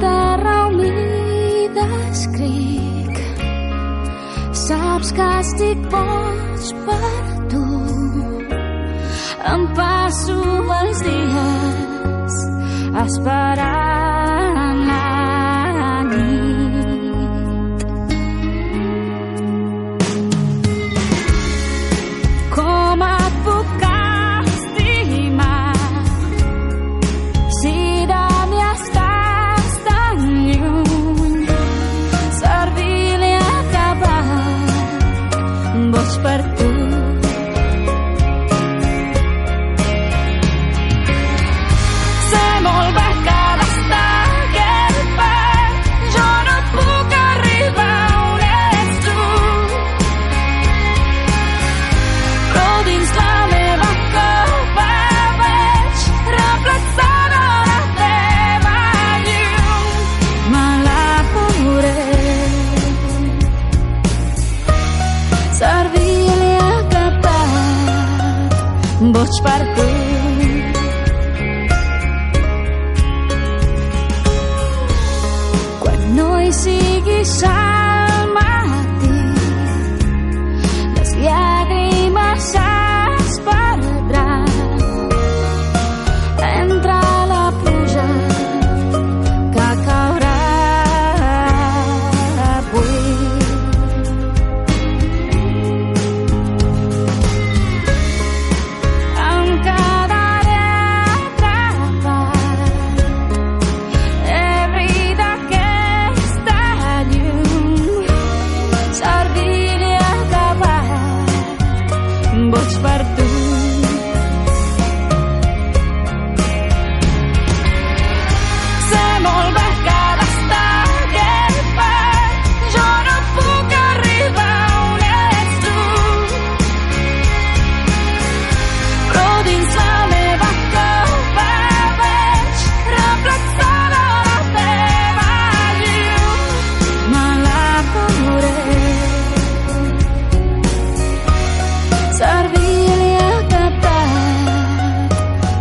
terra humida escric. Saps que estic boig per ambos partir. Quan no hi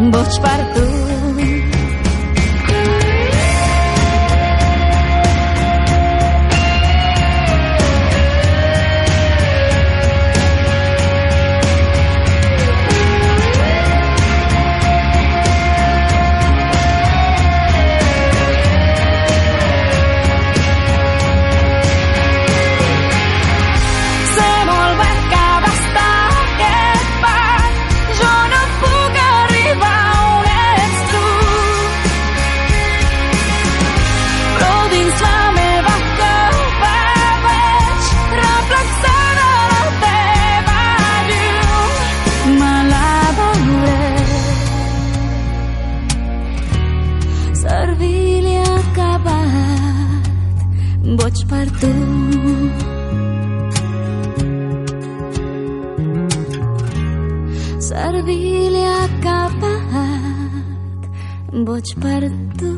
Vou-te para boig per tu. a li acabat, boig tu.